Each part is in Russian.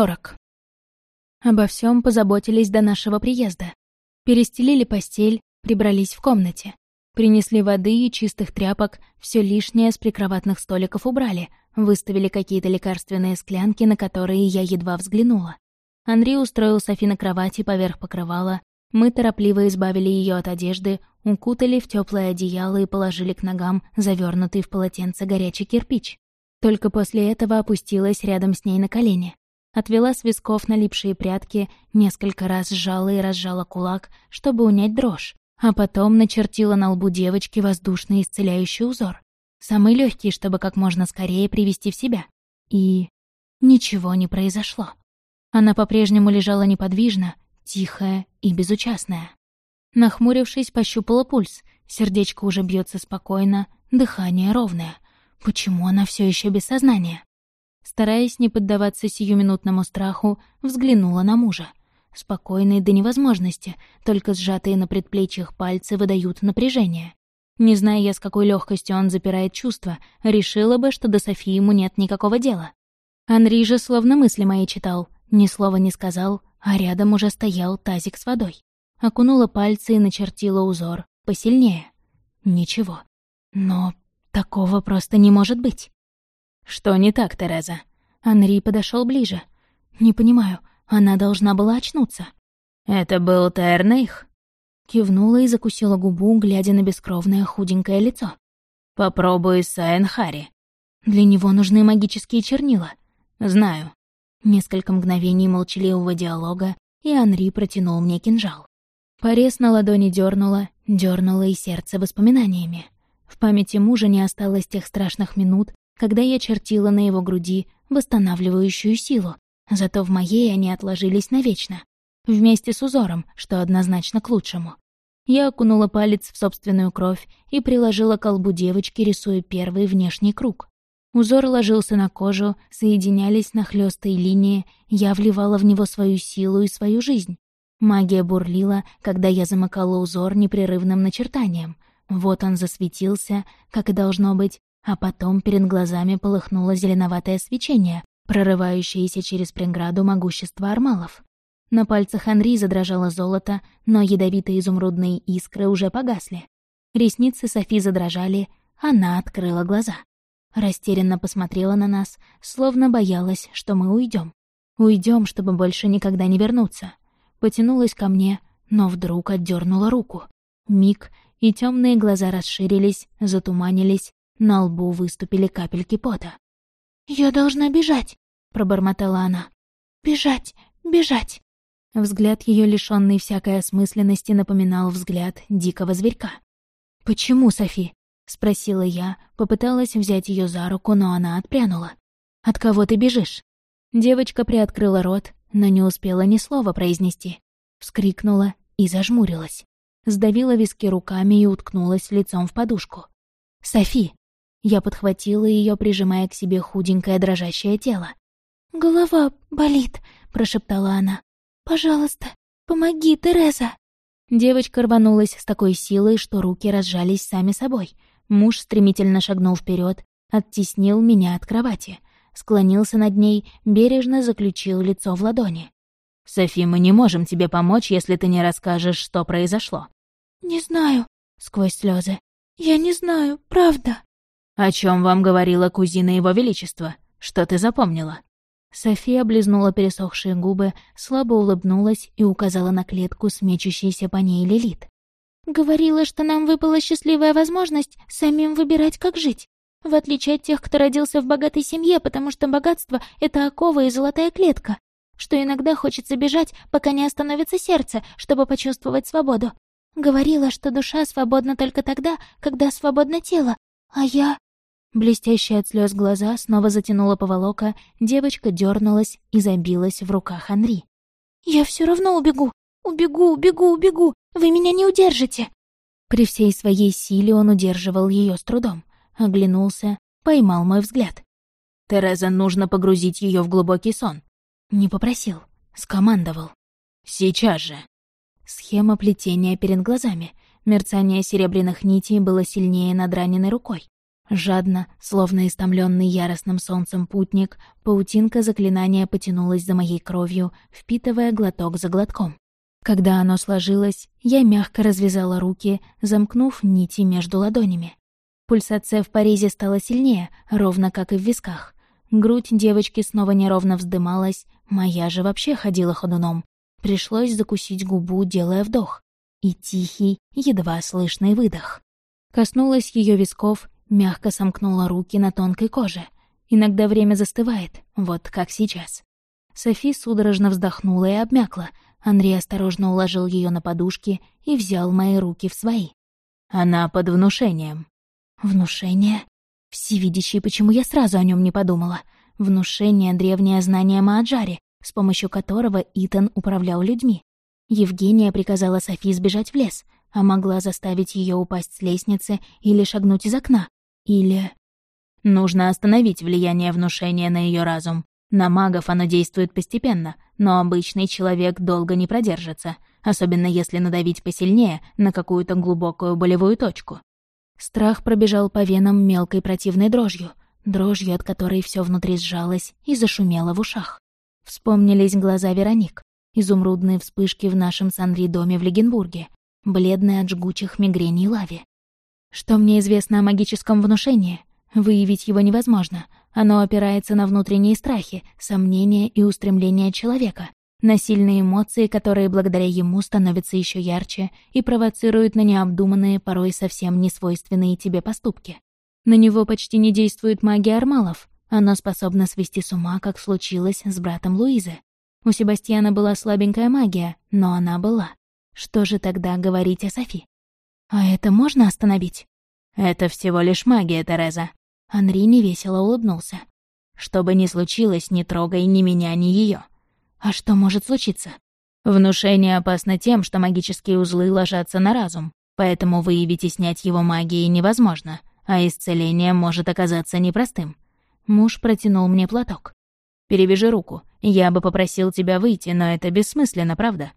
Сорок. Обо всем позаботились до нашего приезда. Перестелили постель, прибрались в комнате. Принесли воды и чистых тряпок, все лишнее с прикроватных столиков убрали, выставили какие-то лекарственные склянки, на которые я едва взглянула. Андрей устроил Софи на кровати поверх покрывала, мы торопливо избавили ее от одежды, укутали в теплое одеяло и положили к ногам завернутый в полотенце горячий кирпич. Только после этого опустилась рядом с ней на колени. Отвела с висков налипшие прятки, несколько раз сжала и разжала кулак, чтобы унять дрожь, а потом начертила на лбу девочки воздушный исцеляющий узор. Самый легкий, чтобы как можно скорее привести в себя. И ничего не произошло. Она по-прежнему лежала неподвижно, тихая и безучастная. Нахмурившись, пощупала пульс. Сердечко уже бьется спокойно, дыхание ровное. Почему она все еще без сознания? Стараясь не поддаваться сиюминутному страху, взглянула на мужа. Спокойный до невозможности, только сжатые на предплечьях пальцы выдают напряжение. Не зная я, с какой легкостью он запирает чувства, решила бы, что до Софии ему нет никакого дела. Анри же словно мысли мои читал, ни слова не сказал, а рядом уже стоял тазик с водой. Окунула пальцы и начертила узор. Посильнее. Ничего. Но такого просто не может быть. «Что не так, Тереза?» Анри подошел ближе. «Не понимаю, она должна была очнуться». «Это был Тернейх?» Кивнула и закусила губу, глядя на бескровное худенькое лицо. «Попробуй Сайенхари. Для него нужны магические чернила. Знаю». Несколько мгновений молчаливого диалога, и Анри протянул мне кинжал. Порез на ладони дернуло, дернуло и сердце воспоминаниями. В памяти мужа не осталось тех страшных минут, когда я чертила на его груди восстанавливающую силу, зато в моей они отложились навечно. Вместе с узором, что однозначно к лучшему. Я окунула палец в собственную кровь и приложила колбу девочки, рисуя первый внешний круг. Узор ложился на кожу, соединялись нахлёстые линии, я вливала в него свою силу и свою жизнь. Магия бурлила, когда я замыкала узор непрерывным начертанием. Вот он засветился, как и должно быть, а потом перед глазами полыхнуло зеленоватое свечение, прорывающееся через преграду могущества армалов. На пальцах Анри задрожало золото, но ядовитые изумрудные искры уже погасли. Ресницы Софи задрожали, она открыла глаза. Растерянно посмотрела на нас, словно боялась, что мы уйдем. Уйдем, чтобы больше никогда не вернуться. Потянулась ко мне, но вдруг отдернула руку. Миг, и темные глаза расширились, затуманились, на лбу выступили капельки пота. «Я должна бежать», — пробормотала она. «Бежать, бежать». Взгляд ее, лишённый всякой осмысленности, напоминал взгляд дикого зверька. «Почему, Софи?» — спросила я, попыталась взять ее за руку, но она отпрянула. «От кого ты бежишь?» Девочка приоткрыла рот, но не успела ни слова произнести. Вскрикнула и зажмурилась. Сдавила виски руками и уткнулась лицом в подушку. «Софи!» Я подхватила ее, прижимая к себе худенькое дрожащее тело. «Голова болит», — прошептала она. «Пожалуйста, помоги, Тереза!» Девочка рванулась с такой силой, что руки разжались сами собой. Муж стремительно шагнул вперед, оттеснил меня от кровати, склонился над ней, бережно заключил лицо в ладони. «Софи, мы не можем тебе помочь, если ты не расскажешь, что произошло». «Не знаю», — сквозь слезы. «Я не знаю, правда». «О чем вам говорила кузина Его Величества? Что ты запомнила?» София облизнула пересохшие губы, слабо улыбнулась и указала на клетку с мечущейся по ней Лилит. «Говорила, что нам выпала счастливая возможность самим выбирать, как жить. В отличие от тех, кто родился в богатой семье, потому что богатство — это окова и золотая клетка. Что иногда хочется бежать, пока не остановится сердце, чтобы почувствовать свободу. Говорила, что душа свободна только тогда, когда свободно тело, а я... Блестящие от слез глаза снова затянула поволока, девочка дернулась и забилась в руках Анри. «Я все равно убегу! Убегу, убегу, убегу! Вы меня не удержите!» При всей своей силе он удерживал ее с трудом. Оглянулся, поймал мой взгляд. «Тереза, нужно погрузить ее в глубокий сон». Не попросил, скомандовал. «Сейчас же». Схема плетения перед глазами. Мерцание серебряных нитей было сильнее над раненой рукой. Жадно, словно истомленный яростным солнцем путник, паутинка заклинания потянулась за моей кровью, впитывая глоток за глотком. Когда оно сложилось, я мягко развязала руки, замкнув нити между ладонями. Пульсация в порезе стала сильнее, ровно как и в висках. Грудь девочки снова неровно вздымалась, моя же вообще ходила ходуном. Пришлось закусить губу, делая вдох. И тихий, едва слышный выдох. Коснулась ее висков, мягко сомкнула руки на тонкой коже. Иногда время застывает, вот как сейчас. Софи судорожно вздохнула и обмякла. Андрей осторожно уложил ее на подушки и взял мои руки в свои. Она под внушением. Внушение? Всевидящий, почему я сразу о нем не подумала? Внушение — древнее знание Мааджари, с помощью которого Итан управлял людьми. Евгения приказала Софи сбежать в лес, а могла заставить ее упасть с лестницы или шагнуть из окна. Или... Нужно остановить влияние внушения на ее разум. На магов оно действует постепенно, но обычный человек долго не продержится, особенно если надавить посильнее на какую-то глубокую болевую точку. Страх пробежал по венам мелкой противной дрожью, дрожью, от которой все внутри сжалось и зашумело в ушах. Вспомнились глаза Вероник, изумрудные вспышки в нашем Санри-доме в Легенбурге, бледные от жгучих мигрений лави. Что мне известно о магическом внушении? Выявить его невозможно. Оно опирается на внутренние страхи, сомнения и устремления человека, на сильные эмоции, которые благодаря ему становятся еще ярче и провоцируют на необдуманные, порой совсем несвойственные тебе поступки. На него почти не действует магия Армалов. Она способна свести с ума, как случилось с братом Луизы. У Себастьяна была слабенькая магия, но она была. Что же тогда говорить о Софи? А это можно остановить? Это всего лишь магия, Тереза. Анри невесело улыбнулся. Что бы ни случилось, не трогай ни меня, ни ее. А что может случиться? Внушение опасно тем, что магические узлы ложатся на разум, поэтому выявить и снять его магией невозможно, а исцеление может оказаться непростым. Муж протянул мне платок. «Перевяжи руку. Я бы попросил тебя выйти, но это бессмысленно, правда?»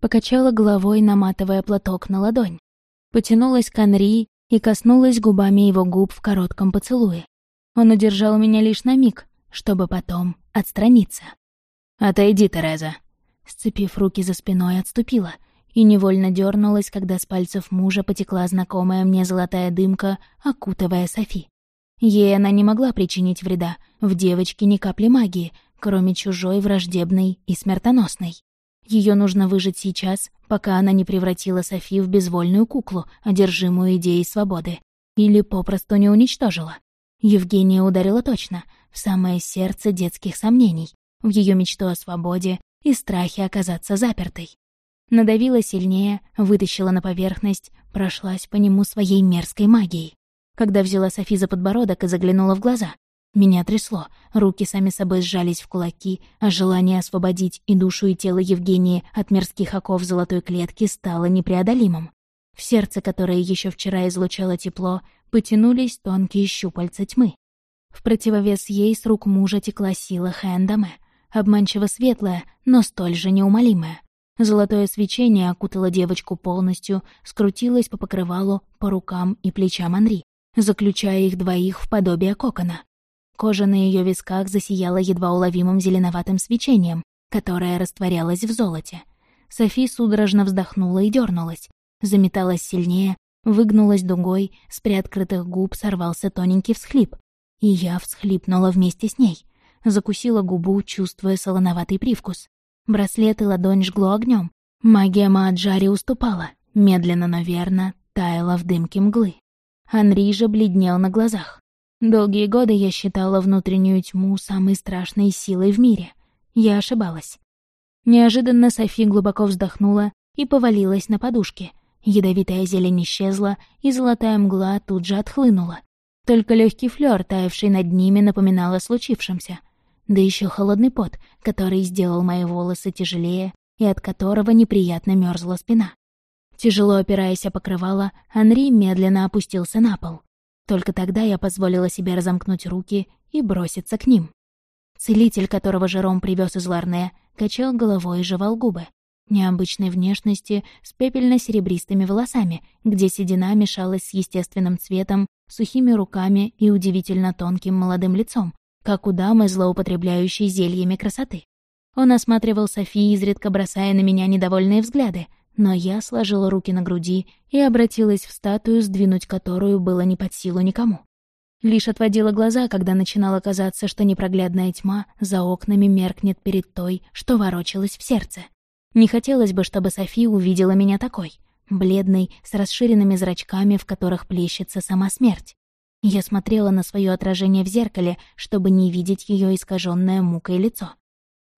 Покачала головой, наматывая платок на ладонь. Потянулась к Анри и коснулась губами его губ в коротком поцелуе. Он удержал меня лишь на миг, чтобы потом отстраниться. «Отойди, Тереза!» Сцепив руки за спиной, отступила и невольно дернулась, когда с пальцев мужа потекла знакомая мне золотая дымка, окутывая Софи. Ей она не могла причинить вреда, в девочке ни капли магии, кроме чужой, враждебной и смертоносной. Ее нужно выжить сейчас, пока она не превратила Софи в безвольную куклу, одержимую идеей свободы. Или попросту не уничтожила. Евгения ударила точно, в самое сердце детских сомнений, в ее мечту о свободе и страхе оказаться запертой. Надавила сильнее, вытащила на поверхность, прошлась по нему своей мерзкой магией. Когда взяла Софи за подбородок и заглянула в глаза, меня трясло, руки сами собой сжались в кулаки, а желание освободить и душу, и тело Евгении от мерзких оков золотой клетки стало непреодолимым. В сердце, которое еще вчера излучало тепло, потянулись тонкие щупальца тьмы. В противовес ей с рук мужа текла сила Хэндаме, обманчиво светлая, но столь же неумолимая. Золотое свечение окутало девочку полностью, скрутилось по покрывалу, по рукам и плечам Анри, заключая их двоих в подобие кокона. Кожа на ее висках засияла едва уловимым зеленоватым свечением, которое растворялось в золоте. Софи судорожно вздохнула и дернулась, заметалась сильнее, выгнулась дугой, с приоткрытых губ сорвался тоненький всхлип. И я всхлипнула вместе с ней. Закусила губу, чувствуя солоноватый привкус. Браслет и ладонь жгло огнем. Магия Мааджари уступала, медленно, но верно, таяла в дымке мглы. Анри же бледнел на глазах. Долгие годы я считала внутреннюю тьму самой страшной силой в мире. Я ошибалась. Неожиданно Софи глубоко вздохнула и повалилась на подушке. Ядовитая зелень исчезла, и золотая мгла тут же отхлынула. Только легкий флёр, таявший над ними, напоминал о случившемся. Да еще холодный пот, который сделал мои волосы тяжелее и от которого неприятно мерзла спина. Тяжело опираясь о покрывало, Анри медленно опустился на пол. Только тогда я позволила себе разомкнуть руки и броситься к ним. Целитель, которого Жером привез из Ларне, качал головой и жевал губы. необычной внешности, с пепельно-серебристыми волосами, где седина мешалась с естественным цветом, сухими руками и удивительно тонким молодым лицом, как у дамы, злоупотребляющей зельями красоты. Он осматривал Софи, изредка бросая на меня недовольные взгляды, но я сложила руки на груди и обратилась в статую, сдвинуть которую было не под силу никому. Лишь отводила глаза, когда начинало казаться, что непроглядная тьма за окнами меркнет перед той, что ворочалась в сердце. Не хотелось бы, чтобы Софи увидела меня такой, бледной, с расширенными зрачками, в которых плещется сама смерть. Я смотрела на свое отражение в зеркале, чтобы не видеть ее искаженное мукой лицо.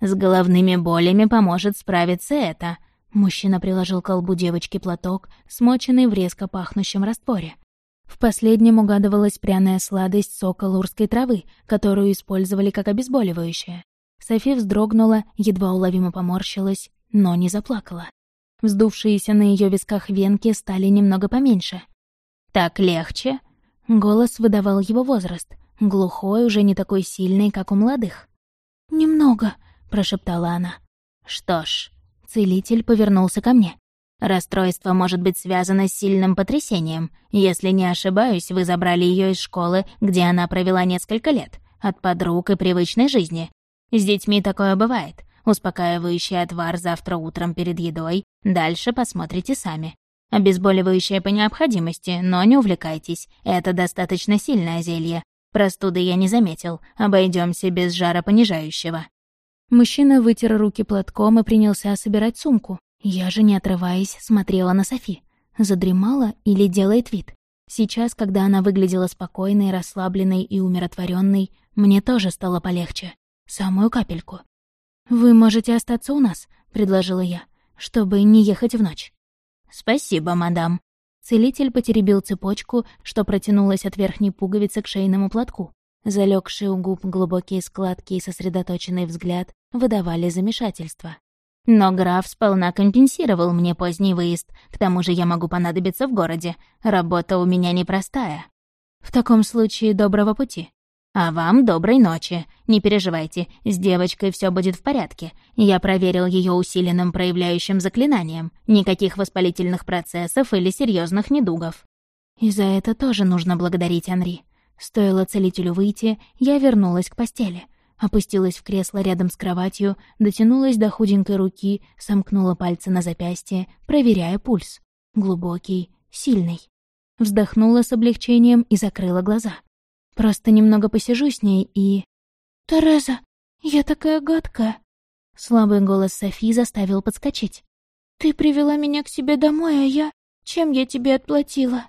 «С головными болями поможет справиться это», Мужчина приложил к колбу девочки платок, смоченный в резко пахнущем растворе. В последнем угадывалась пряная сладость сока лурской травы, которую использовали как обезболивающее. Софи вздрогнула, едва уловимо поморщилась, но не заплакала. Вздувшиеся на ее висках венки стали немного поменьше. «Так легче?» Голос выдавал его возраст, глухой, уже не такой сильный, как у молодых. «Немного», — прошептала она. «Что ж, Целитель повернулся ко мне. Расстройство может быть связано с сильным потрясением. Если не ошибаюсь, вы забрали ее из школы, где она провела несколько лет, от подруг и привычной жизни. С детьми такое бывает. Успокаивающий отвар завтра утром перед едой. Дальше посмотрите сами. Обезболивающее по необходимости, но не увлекайтесь. Это достаточно сильное зелье. Простуды я не заметил. Обойдемся без жаропонижающего. Мужчина вытер руки платком и принялся собирать сумку. Я же, не отрываясь, смотрела на Софи. Задремала или делает вид. Сейчас, когда она выглядела спокойной, расслабленной и умиротворенной, мне тоже стало полегче. Самую капельку. «Вы можете остаться у нас», — предложила я, «чтобы не ехать в ночь». «Спасибо, мадам». Целитель потеребил цепочку, что протянулась от верхней пуговицы к шейному платку. Залегшие у губ глубокие складки и сосредоточенный взгляд выдавали замешательство. Но граф сполна компенсировал мне поздний выезд, к тому же я могу понадобиться в городе. Работа у меня непростая. В таком случае доброго пути. А вам доброй ночи. Не переживайте, с девочкой все будет в порядке. Я проверил ее усиленным проявляющим заклинанием. Никаких воспалительных процессов или серьезных недугов. И за это тоже нужно благодарить Анри. Стоило целителю выйти, я вернулась к постели. Опустилась в кресло рядом с кроватью, дотянулась до худенькой руки, сомкнула пальцы на запястье, проверяя пульс. Глубокий, сильный. Вздохнула с облегчением и закрыла глаза. Просто немного посижу с ней и... «Тереза, я такая гадкая!» Слабый голос Софи заставил подскочить. «Ты привела меня к себе домой, а я... Чем я тебе отплатила?»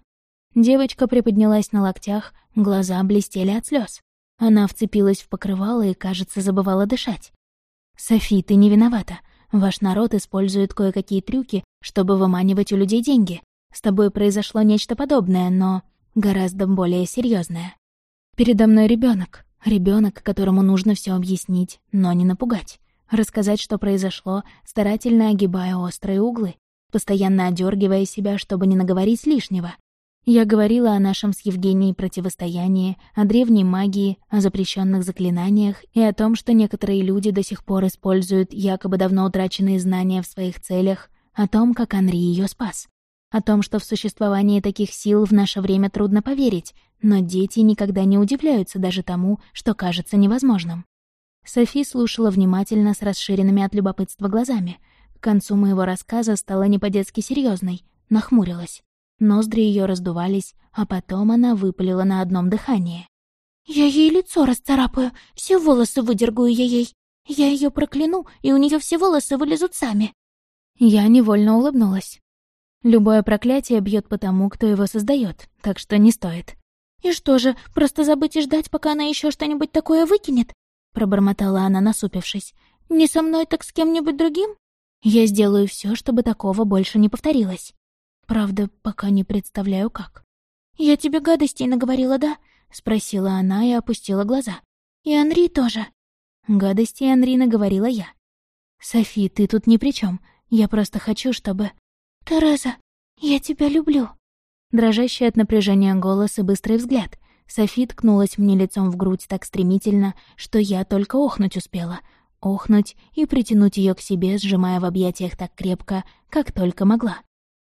Девочка приподнялась на локтях, глаза блестели от слез. Она вцепилась в покрывало и, кажется, забывала дышать. «Софи, ты не виновата. Ваш народ использует кое-какие трюки, чтобы выманивать у людей деньги. С тобой произошло нечто подобное, но гораздо более серьезное. Передо мной ребенок, ребенок, которому нужно все объяснить, но не напугать. Рассказать, что произошло, старательно огибая острые углы, постоянно одергивая себя, чтобы не наговорить лишнего. Я говорила о нашем с Евгенией противостоянии, о древней магии, о запрещенных заклинаниях и о том, что некоторые люди до сих пор используют якобы давно утраченные знания в своих целях, о том, как Анри ее спас. О том, что в существовании таких сил в наше время трудно поверить, но дети никогда не удивляются даже тому, что кажется невозможным. Софи слушала внимательно с расширенными от любопытства глазами. К концу моего рассказа стала не по-детски серьезной, нахмурилась. Ноздри ее раздувались, а потом она выпалила на одном дыхании. «Я ей лицо расцарапаю, все волосы выдергаю я ей. Я ее прокляну, и у нее все волосы вылезут сами». Я невольно улыбнулась. Любое проклятие бьет по тому, кто его создает, так что не стоит. «И что же, просто забыть и ждать, пока она еще что-нибудь такое выкинет?» Пробормотала она, насупившись. «Не со мной, так с кем-нибудь другим?» «Я сделаю все, чтобы такого больше не повторилось». Правда, пока не представляю, как. «Я тебе гадостей наговорила, да?» — спросила она и опустила глаза. «И Анри тоже». Гадости Анри наговорила я. «Софи, ты тут ни при чем. Я просто хочу, чтобы...» «Тереза, я тебя люблю». Дрожащий от напряжения голос и быстрый взгляд. Софи ткнулась мне лицом в грудь так стремительно, что я только охнуть успела. охнуть и притянуть ее к себе, сжимая в объятиях так крепко, как только могла.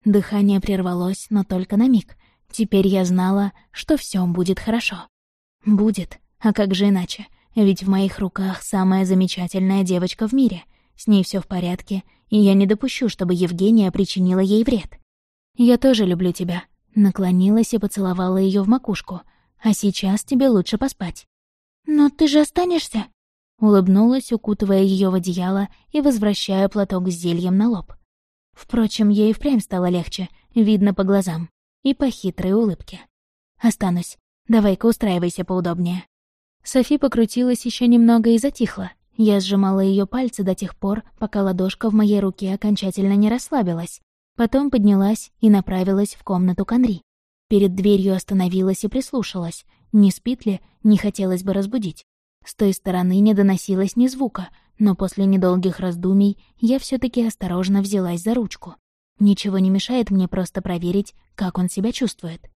Дыхание прервалось, но только на миг. Теперь я знала, что все будет хорошо. Будет, а как же иначе? Ведь в моих руках самая замечательная девочка в мире. С ней все в порядке, и я не допущу, чтобы Евгения причинила ей вред. «Я тоже люблю тебя», — наклонилась и поцеловала ее в макушку. «А сейчас тебе лучше поспать». «Но ты же останешься?» Улыбнулась, укутывая ее в одеяло и возвращая платок с зельем на лоб. Впрочем, ей впрямь стало легче, видно по глазам и по хитрой улыбке. «Останусь. Давай-ка устраивайся поудобнее». Софи покрутилась еще немного и затихла. Я сжимала ее пальцы до тех пор, пока ладошка в моей руке окончательно не расслабилась. Потом поднялась и направилась в комнату Канри. Перед дверью остановилась и прислушалась. Не спит ли, не хотелось бы разбудить. С той стороны не доносилось ни звука, но после недолгих раздумий я все таки осторожно взялась за ручку. Ничего не мешает мне просто проверить, как он себя чувствует.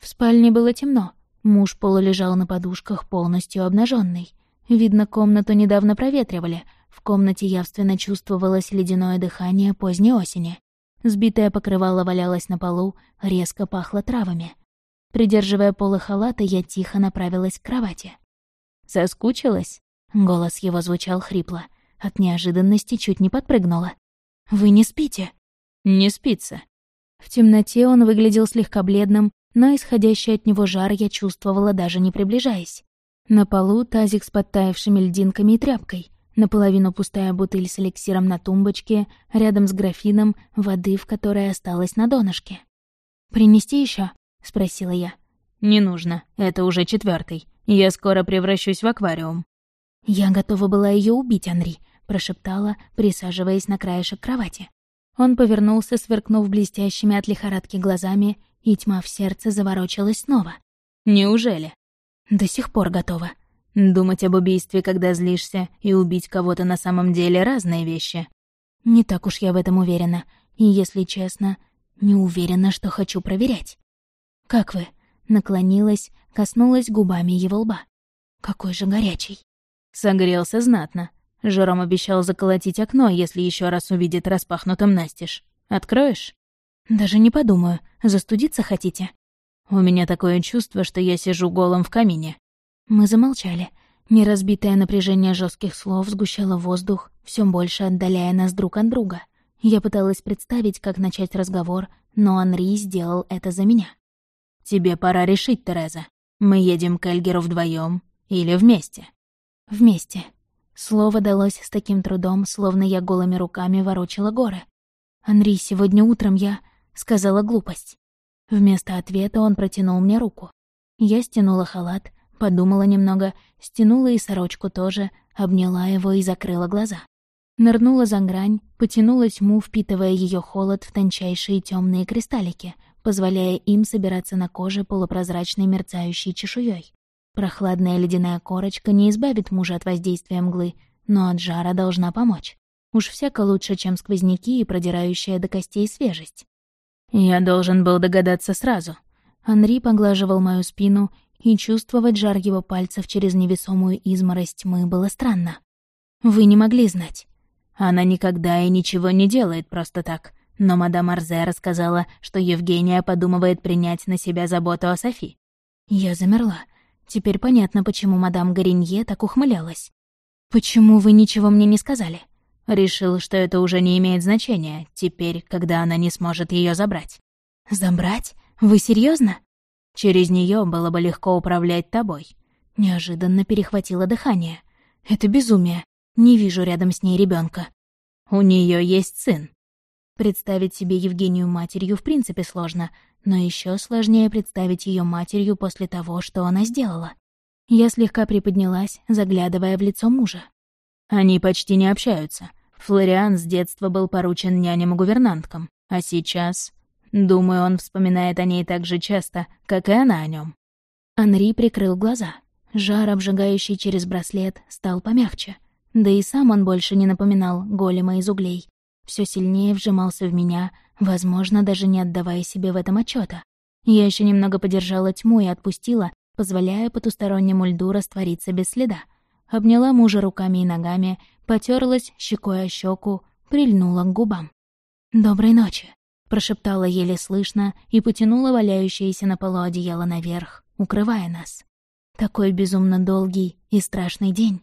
В спальне было темно. Муж полулежал на подушках, полностью обнаженный. Видно, комнату недавно проветривали. В комнате явственно чувствовалось ледяное дыхание поздней осени. Сбитое покрывало валялось на полу, резко пахло травами. Придерживая полы халата, я тихо направилась к кровати. «Соскучилась?» Голос его звучал хрипло. От неожиданности чуть не подпрыгнула. «Вы не спите?» «Не спится». В темноте он выглядел слегка бледным, но исходящий от него жар я чувствовала, даже не приближаясь. На полу тазик с подтаявшими льдинками и тряпкой, наполовину пустая бутыль с эликсиром на тумбочке, рядом с графином, воды в которой осталось на донышке. «Принести еще? спросила я. «Не нужно, это уже четвертый. Я скоро превращусь в аквариум». «Я готова была ее убить, Анри», — прошептала, присаживаясь на краешек кровати. Он повернулся, сверкнув блестящими от лихорадки глазами, и тьма в сердце заворочилась снова. «Неужели?» «До сих пор готова». «Думать об убийстве, когда злишься, и убить кого-то на самом деле — разные вещи». «Не так уж я в этом уверена. И, если честно, не уверена, что хочу проверять». «Как вы?» Наклонилась, коснулась губами его лба. «Какой же горячий!» Согрелся знатно. Жером обещал заколотить окно, если еще раз увидит распахнутым настежь. Откроешь? Даже не подумаю. Застудиться хотите? У меня такое чувство, что я сижу голым в камине. Мы замолчали. Неразбитое напряжение жестких слов сгущало воздух, все больше отдаляя нас друг от друга. Я пыталась представить, как начать разговор, но Анри сделал это за меня. «Тебе пора решить, Тереза. Мы едем к Эльгеру вдвоем или вместе?» Вместе. Слово далось с таким трудом, словно я голыми руками ворочала горы. «Анри, сегодня утром я...» — сказала глупость. Вместо ответа он протянул мне руку. Я стянула халат, подумала немного, стянула и сорочку тоже, обняла его и закрыла глаза. Нырнула за грань, потянула тьму, впитывая ее холод в тончайшие темные кристаллики, позволяя им собираться на коже полупрозрачной мерцающей чешуей. Прохладная ледяная корочка не избавит мужа от воздействия мглы, но от жара должна помочь. Уж всяко лучше, чем сквозняки и продирающая до костей свежесть. Я должен был догадаться сразу. Анри поглаживал мою спину, и чувствовать жар его пальцев через невесомую изморозь тьмы было странно. Вы не могли знать. Она никогда и ничего не делает просто так. Но мадам Арзе рассказала, что Евгения подумывает принять на себя заботу о Софи. Я замерла. Теперь понятно, почему мадам Горинье так ухмылялась. «Почему вы ничего мне не сказали?» Решил, что это уже не имеет значения, теперь, когда она не сможет ее забрать. «Забрать? Вы серьезно? Через нее было бы легко управлять тобой. Неожиданно перехватило дыхание. Это безумие. Не вижу рядом с ней ребенка. У нее есть сын. Представить себе Евгению матерью в принципе сложно, но еще сложнее представить ее матерью после того, что она сделала. Я слегка приподнялась, заглядывая в лицо мужа. Они почти не общаются. Флориан с детства был поручен няням-гувернанткам, а сейчас... Думаю, он вспоминает о ней так же часто, как и она о нем. Анри прикрыл глаза. Жар, обжигающий через браслет, стал помягче. Да и сам он больше не напоминал голема из углей. Все сильнее вжимался в меня, возможно, даже не отдавая себе в этом отчета. Я еще немного подержала тьму и отпустила, позволяя потустороннему льду раствориться без следа. обняла мужа руками и ногами, потерлась щекой о щеку, прильнула к губам. «Доброй ночи», — прошептала еле слышно и потянула валяющееся на полу одеяло наверх, укрывая нас. Такой безумно долгий и страшный день,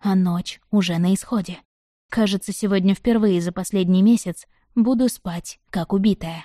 а ночь уже на исходе. Кажется, сегодня впервые за последний месяц буду спать, как убитая.